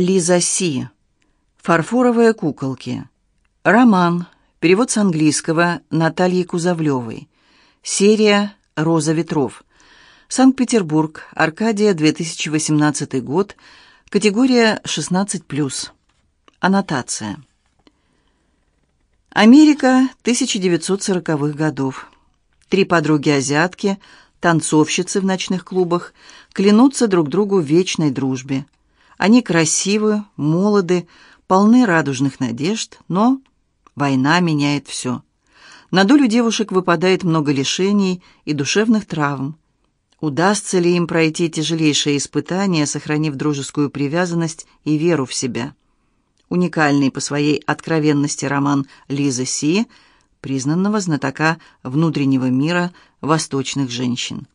Лиза Си. «Фарфоровые куколки». Роман. Перевод с английского Натальи Кузовлевой. Серия «Роза ветров». Санкт-Петербург. Аркадия, 2018 год. Категория 16+. Аннотация. Америка 1940-х годов. Три подруги-азиатки, танцовщицы в ночных клубах, клянутся друг другу вечной дружбе. Они красивы, молоды, полны радужных надежд, но война меняет все. На долю девушек выпадает много лишений и душевных травм. Удастся ли им пройти тяжелейшие испытания, сохранив дружескую привязанность и веру в себя? Уникальный по своей откровенности роман Лизы Си, признанного знатока внутреннего мира восточных женщин.